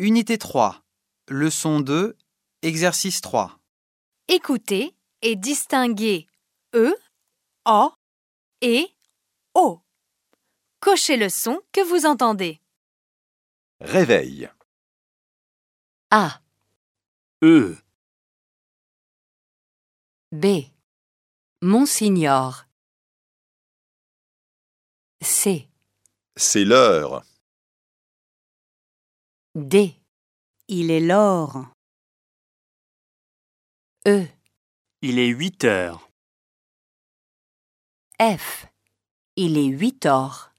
Unité 3. Leçon 2. Exercice 3. Écoutez et distinguez E, O et O. Cochez le son que vous entendez. Réveil. A, E, B. Monsignor. C, C'est l'heure. D. Il est l'or. E, il est 8 heures. F. Il est 8 heures.